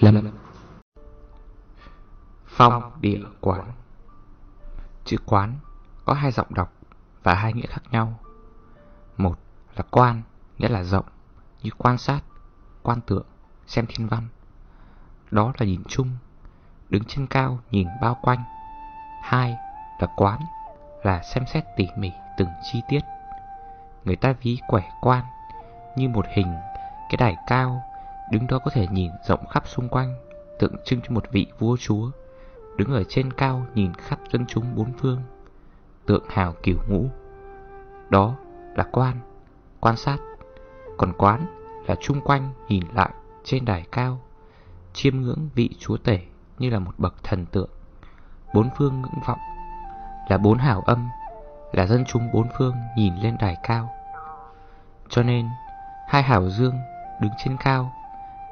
Lâm. Phong địa quán. Chữ quán có hai giọng đọc và hai nghĩa khác nhau. Một là quan, nghĩa là rộng, như quan sát, quan tượng, xem thiên văn. Đó là nhìn chung, đứng trên cao nhìn bao quanh. Hai là quán, là xem xét tỉ mỉ từng chi tiết. Người ta ví quẻ quan như một hình cái đài cao Đứng đó có thể nhìn rộng khắp xung quanh, Tượng trưng cho một vị vua chúa, Đứng ở trên cao nhìn khắp dân chúng bốn phương, Tượng hào kiểu ngũ. Đó là quan Quan sát, Còn quán là chung quanh nhìn lại trên đài cao, Chiêm ngưỡng vị chúa tể như là một bậc thần tượng. Bốn phương ngưỡng vọng, Là bốn hào âm, Là dân chúng bốn phương nhìn lên đài cao. Cho nên, Hai hào dương đứng trên cao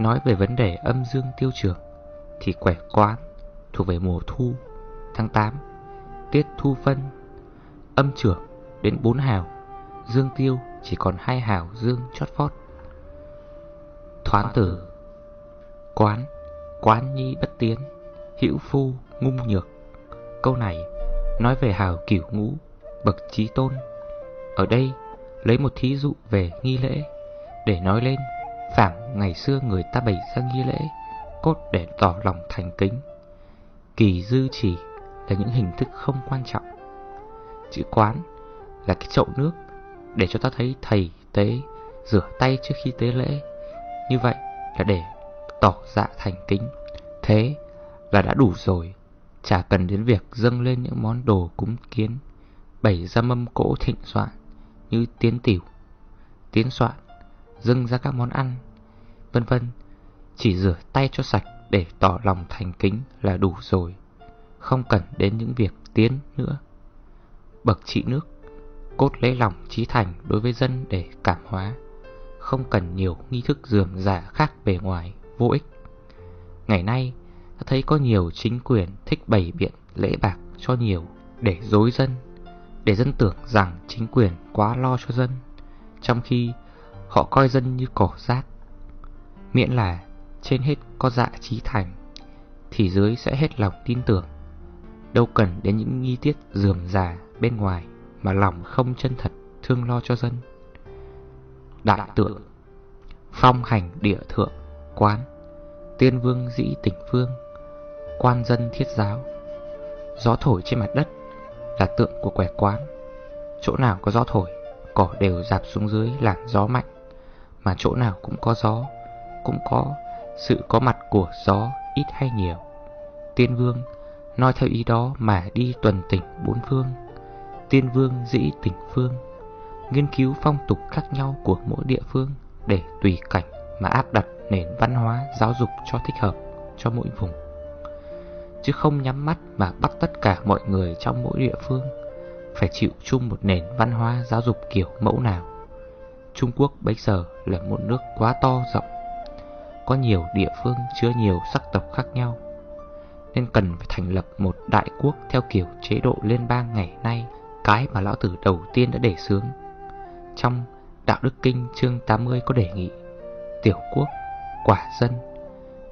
Nói về vấn đề âm dương tiêu trường Thì quẻ quán thuộc về mùa thu, Tháng 8 Tiết thu phân, Âm trưởng đến 4 hào, Dương tiêu chỉ còn hai hào dương chót vót. Thoán tử, Quán Quán nhi bất tiến, Hữu phu ngung nhược. Câu này nói về hào cửu ngũ, Bậc trí tôn. Ở đây lấy một thí dụ về nghi lễ Để nói lên Phảng ngày xưa người ta bày ra nghi lễ, Cốt để tỏ lòng thành kính. Kỳ dư chỉ là những hình thức không quan trọng. Chữ quán là cái chậu nước Để cho ta thấy thầy tế Rửa tay trước khi tế lễ. Như vậy là để tỏ dạ thành kính. Thế là đã đủ rồi, Chả cần đến việc dâng lên những món đồ cúng kiến, Bày ra mâm cỗ thịnh soạn Như tiến tiểu Tiến soạn dâng ra các món ăn, vân vân. Chỉ rửa tay cho sạch để tỏ lòng thành kính là đủ rồi, không cần đến những việc tiến nữa. Bậc trị nước, cốt lấy lòng trí thành đối với dân để cảm hóa, không cần nhiều nghi thức dườm giả khác bề ngoài, vô ích. Ngày nay, ta thấy có nhiều chính quyền thích bày biện lễ bạc cho nhiều để dối dân, để dân tưởng rằng chính quyền quá lo cho dân, trong khi Họ coi dân như cỏ rác. Miễn là trên hết có dạ trí thành, Thì dưới sẽ hết lòng tin tưởng. Đâu cần đến những nghi tiết dườm già bên ngoài Mà lòng không chân thật thương lo cho dân. Đại tượng, Phong hành địa thượng, Quán, Tiên vương dĩ tỉnh phương, Quan dân thiết giáo. Gió thổi trên mặt đất Là tượng của quẻ quán. Chỗ nào có gió thổi, Cỏ đều dạp xuống dưới làn gió mạnh mà chỗ nào cũng có gió, Cũng có sự có mặt của gió ít hay nhiều. Tiên vương nói theo ý đó mà đi tuần tỉnh bốn phương. Tiên vương dĩ tỉnh phương, Nghiên cứu phong tục khác nhau của mỗi địa phương Để tùy cảnh mà áp đặt nền văn hóa giáo dục cho thích hợp cho mỗi vùng. Chứ không nhắm mắt mà bắt tất cả mọi người trong mỗi địa phương Phải chịu chung một nền văn hóa giáo dục kiểu mẫu nào. Trung Quốc bây giờ là một nước quá to rộng Có nhiều địa phương chứa nhiều sắc tộc khác nhau Nên cần phải thành lập một đại quốc theo kiểu chế độ liên bang ngày nay Cái mà Lão Tử đầu tiên đã đề xướng Trong Đạo Đức Kinh chương 80 có đề nghị Tiểu quốc, quả dân,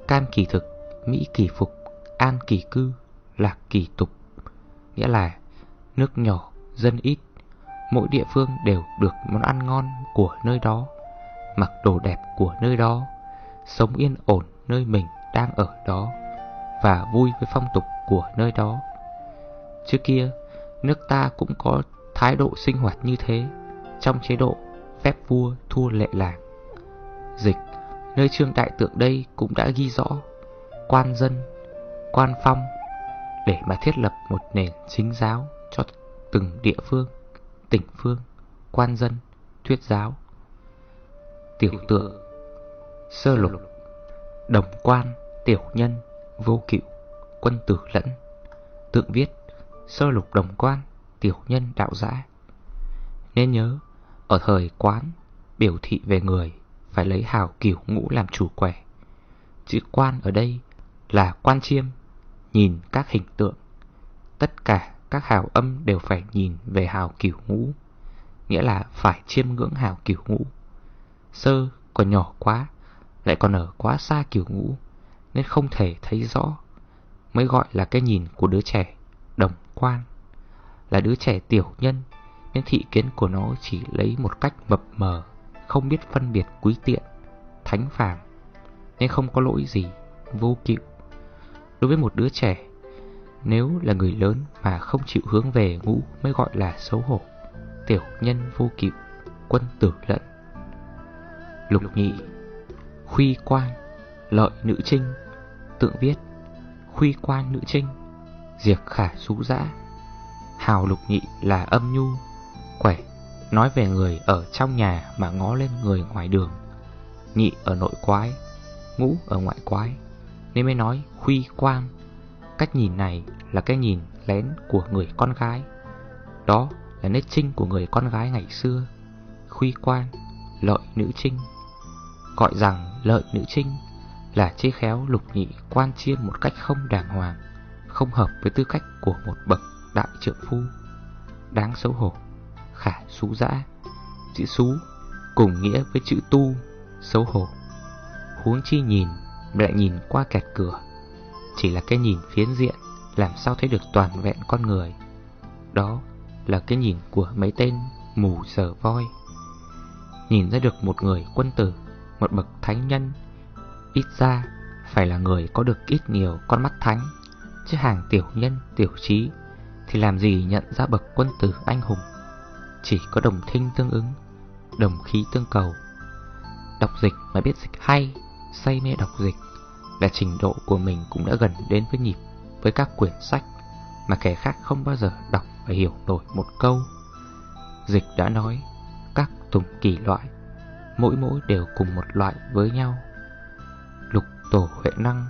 cam kỳ thực, mỹ kỳ phục, an kỳ cư, lạc kỳ tục Nghĩa là nước nhỏ, dân ít Mỗi địa phương đều được món ăn ngon của nơi đó, Mặc đồ đẹp của nơi đó, Sống yên ổn nơi mình đang ở đó Và vui với phong tục của nơi đó. Trước kia, Nước ta cũng có thái độ sinh hoạt như thế, Trong chế độ phép vua, thua lệ làng. Dịch, Nơi trương đại tượng đây cũng đã ghi rõ Quan dân, Quan phong Để mà thiết lập một nền chính giáo Cho từng địa phương tỉnh phương, quan dân, thuyết giáo. Tiểu tượng Sơ lục Đồng quan, tiểu nhân, vô cựu, quân tử lẫn. Tượng viết Sơ lục đồng quan, tiểu nhân đạo giã. Nên nhớ Ở thời quán Biểu thị về người Phải lấy hào kiểu ngũ làm chủ quẻ. Chữ quan ở đây Là quan chiêm Nhìn các hình tượng. Tất cả các hào âm đều phải nhìn về hào cửu ngũ, Nghĩa là phải chiêm ngưỡng hào cửu ngũ. Sơ còn nhỏ quá, Lại còn ở quá xa cửu ngũ, Nên không thể thấy rõ, Mới gọi là cái nhìn của đứa trẻ Đồng quan. Là đứa trẻ tiểu nhân, Nên thị kiến của nó chỉ lấy một cách mập mờ, Không biết phân biệt quý tiện, Thánh phàm, Nên không có lỗi gì, Vô cựu. Đối với một đứa trẻ nếu là người lớn mà không chịu hướng về ngũ Mới gọi là xấu hổ Tiểu nhân vô kịp, Quân tử lận. Lục nhị Khuy quan Lợi nữ trinh Tượng viết Khuy quan nữ trinh Diệt khả xú dã Hào lục nhị là âm nhu Quẻ Nói về người ở trong nhà mà ngó lên người ngoài đường. Nhị ở nội quái Ngũ ở ngoại quái Nên mới nói khuy quan. Cách nhìn này là cái nhìn lén của người con gái. Đó là nét trinh của người con gái ngày xưa, Khuy quan Lợi nữ trinh Gọi rằng lợi nữ trinh Là chế khéo lục nhị quan chiên một cách không đàng hoàng, Không hợp với tư cách của một bậc đại trượng phu. Đáng xấu hổ, Khả xú dã. Chữ xú cùng nghĩa với chữ tu, Xấu hổ. Huống chi nhìn, lại nhìn qua kẹt cửa. Chỉ là cái nhìn phiến diện Làm sao thấy được toàn vẹn con người. Đó là cái nhìn của mấy tên mù sở voi. Nhìn ra được một người quân tử Một bậc thánh nhân Ít ra phải là người có được ít nhiều con mắt thánh. Chứ hàng tiểu nhân, tiểu trí Thì làm gì nhận ra bậc quân tử anh hùng? Chỉ có đồng thinh tương ứng Đồng khí tương cầu. Đọc dịch mà biết dịch hay Say mê đọc dịch. Là trình độ của mình cũng đã gần đến với nhịp, Với các quyển sách Mà kẻ khác không bao giờ đọc và hiểu nổi một câu. Dịch đã nói, Các tùng kỳ loại, Mỗi mỗi đều cùng một loại với nhau. Lục tổ huệ năng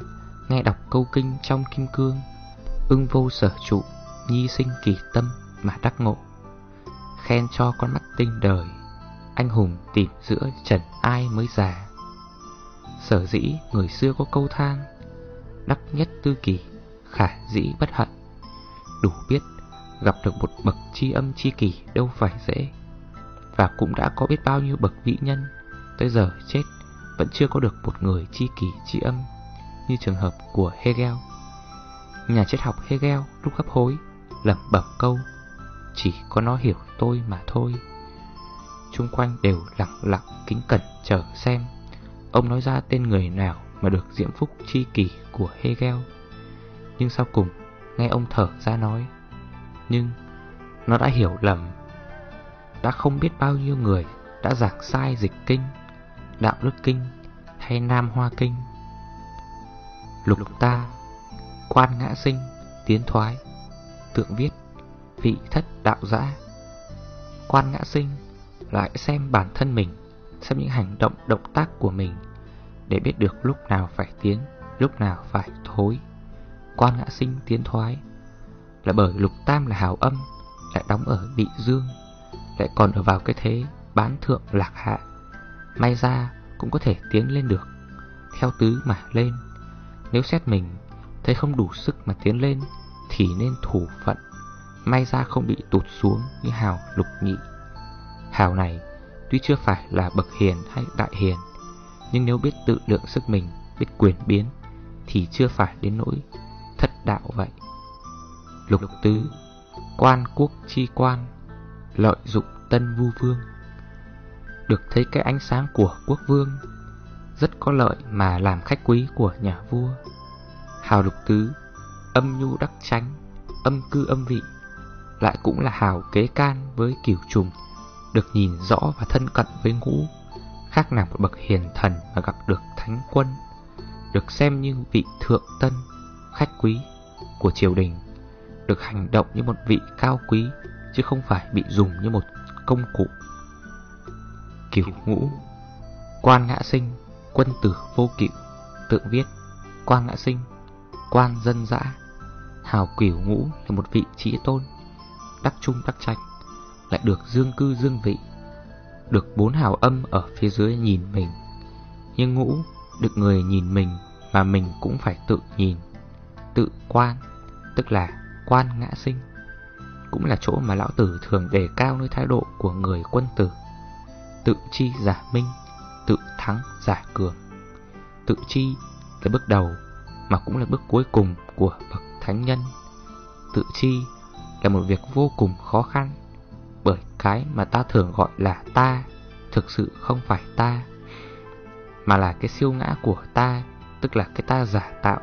Nghe đọc câu kinh trong kim cương, Ưng vô sở trụ, Nhi sinh kỳ tâm mà đắc ngộ. Khen cho con mắt tinh đời, Anh hùng tìm giữa trần ai mới già. Sở dĩ người xưa có câu than Đắc nhất tư kỳ, Khả dĩ bất hận. Đủ biết, gặp được một bậc chi âm chi kỳ đâu phải dễ. Và cũng đã có biết bao nhiêu bậc vĩ nhân, Tới giờ chết, vẫn chưa có được một người chi kỳ chi âm, Như trường hợp của Hegel. Nhà triết học Hegel lúc hấp hối, lẩm bẩm câu, Chỉ có nó hiểu tôi mà thôi. Trung quanh đều lặng lặng kính cẩn chờ xem. Ông nói ra tên người nào mà được diễm phúc chi kỳ của Hegel. Nhưng sau cùng, nghe ông thở ra nói, Nhưng nó đã hiểu lầm. Đã không biết bao nhiêu người đã giảng sai dịch kinh, Đạo đức kinh hay Nam Hoa kinh. Lục ta, Quan ngã sinh, Tiến thoái, Tượng viết, Vị thất đạo giã Quan ngã sinh Lại xem bản thân mình Xem những hành động động tác của mình Để biết được lúc nào phải tiến, Lúc nào phải thối. Quan ngã sinh tiến thoái Là bởi lục tam là hào âm, Lại đóng ở bị dương, Lại còn ở vào cái thế bán thượng lạc hạ. May ra cũng có thể tiến lên được, Theo tứ mà lên. Nếu xét mình thấy không đủ sức mà tiến lên Thì nên thủ phận, May ra không bị tụt xuống như hào lục nhị. Hào này tuy chưa phải là bậc hiền hay đại hiền Nhưng nếu biết tự lượng sức mình, biết quyền biến Thì chưa phải đến nỗi thất đạo vậy. Lục tứ Quan quốc chi quan Lợi dụng tân vu vương. Được thấy cái ánh sáng của quốc vương Rất có lợi mà làm khách quý của nhà vua. Hào lục tứ Âm nhu đắc tránh Âm cư âm vị Lại cũng là hào kế can với kiểu trùng được nhìn rõ và thân cận với ngũ, Khác nào một bậc hiền thần mà gặp được thánh quân, Được xem như vị thượng tân, Khách quý của triều đình, Được hành động như một vị cao quý, Chứ không phải bị dùng như một công cụ. Kiểu ngũ, Quan ngã sinh, Quân tử vô kỵ Tượng viết, Quan ngã sinh, Quan dân dã, Hào kiểu ngũ là một vị trí tôn, Đắc trung đắc trạch. Lại được dương cư dương vị, Được bốn hào âm ở phía dưới nhìn mình. Nhưng ngũ được người nhìn mình Mà mình cũng phải tự nhìn, Tự quan, Tức là quan ngã sinh. Cũng là chỗ mà lão tử thường đề cao nơi thái độ của người quân tử. Tự chi giả minh, Tự thắng giả cường. Tự chi là bước đầu Mà cũng là bước cuối cùng của bậc thánh nhân. Tự chi là một việc vô cùng khó khăn cái mà ta thường gọi là ta Thực sự không phải ta Mà là cái siêu ngã của ta Tức là cái ta giả tạo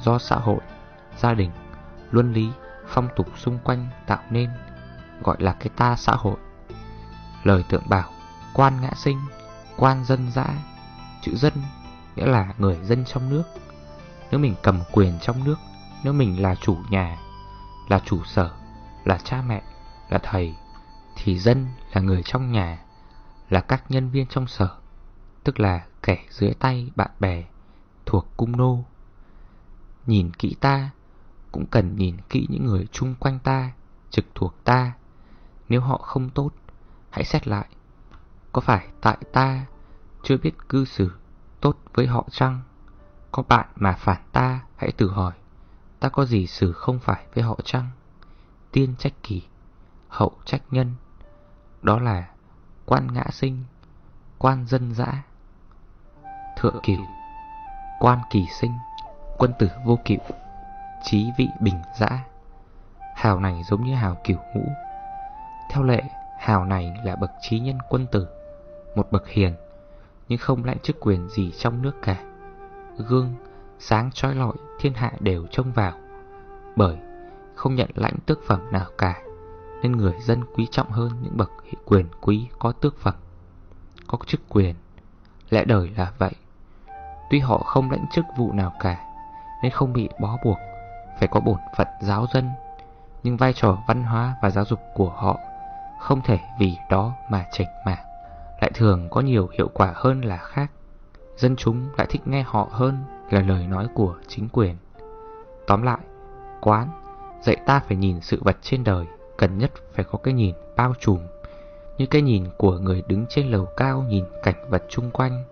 Do xã hội, gia đình, luân lý, phong tục xung quanh tạo nên Gọi là cái ta xã hội. Lời tượng bảo Quan ngã sinh Quan dân dã Chữ dân nghĩa là người dân trong nước. Nếu mình cầm quyền trong nước Nếu mình là chủ nhà Là chủ sở Là cha mẹ Là thầy thì dân là người trong nhà, Là các nhân viên trong sở, Tức là kẻ dưới tay bạn bè Thuộc cung nô. Nhìn kỹ ta, Cũng cần nhìn kỹ những người chung quanh ta, Trực thuộc ta. Nếu họ không tốt, Hãy xét lại, Có phải tại ta Chưa biết cư xử tốt với họ chăng? Có bạn mà phản ta, Hãy tự hỏi, Ta có gì xử không phải với họ chăng? Tiên trách kỳ. Hậu trách nhân. Đó là quan ngã sinh, Quan dân dã, Thượng cửu, Quan kỳ sinh, Quân tử vô cửu, Chí vị bình dã. Hào này giống như hào cửu ngũ. Theo lệ, Hào này là bậc trí nhân quân tử, Một bậc hiền, Nhưng không lãnh chức quyền gì trong nước cả. Gương, Sáng trói lọi, thiên hạ đều trông vào. Bởi không nhận lãnh tước phẩm nào cả. Nên người dân quý trọng hơn những bậc quyền quý có tước phẩm Có chức quyền. Lẽ đời là vậy. Tuy họ không lãnh chức vụ nào cả Nên không bị bó buộc Phải có bổn phận giáo dân. Nhưng vai trò văn hóa và giáo dục của họ không thể vì đó mà chệch mạc. Lại thường có nhiều hiệu quả hơn là khác. Dân chúng lại thích nghe họ hơn là lời nói của chính quyền. Tóm lại, quán dạy ta phải nhìn sự vật trên đời. Cần nhất phải có cái nhìn bao trùm. Như cái nhìn của người đứng trên lầu cao nhìn cảnh vật chung quanh,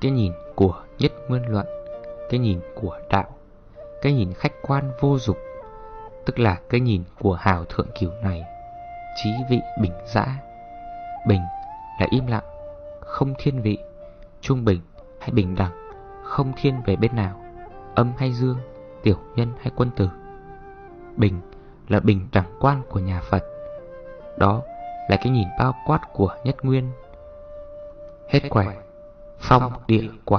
Cái nhìn của nhất nguyên luận, Cái nhìn của đạo, Cái nhìn khách quan vô dục Tức là cái nhìn của hào thượng kiểu này trí vị bình dã. Bình là im lặng, Không thiên vị, Trung bình hay bình đẳng, Không thiên về bên nào, Âm hay dương, Tiểu nhân hay quân tử. Bình là bình đẳng quan của nhà Phật Đó là cái nhìn bao quát của nhất nguyên Hết quẻ, Phong địa quả.